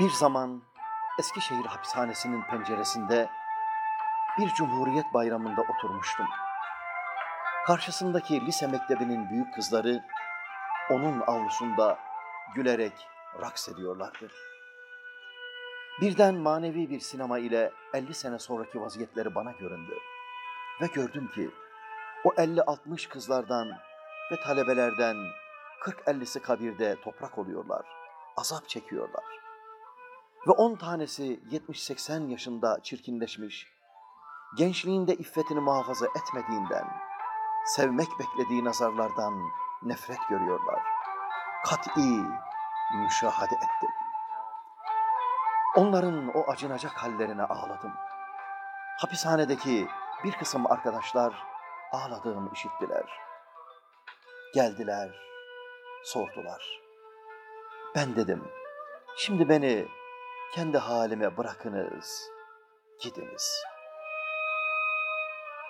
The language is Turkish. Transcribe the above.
Bir zaman Eskişehir hapishanesinin penceresinde bir Cumhuriyet bayramında oturmuştum. Karşısındaki lise mektebinin büyük kızları onun avlusunda gülerek raks ediyorlardı. Birden manevi bir sinema ile 50 sene sonraki vaziyetleri bana göründü. Ve gördüm ki o 50-60 kızlardan ve talebelerden 40-50'si kabirde toprak oluyorlar, azap çekiyorlar. Ve 10 tanesi 70-80 yaşında çirkinleşmiş, gençliğinde iffetini muhafaza etmediğinden, sevmek beklediği nazarlardan nefret görüyorlar. Kat'i müşahede ettim. Onların o acınacak hallerine ağladım. Hapishanedeki bir kısım arkadaşlar ağladığımı işittiler. Geldiler, sordular. Ben dedim, şimdi beni kendi halime bırakınız, gidiniz.''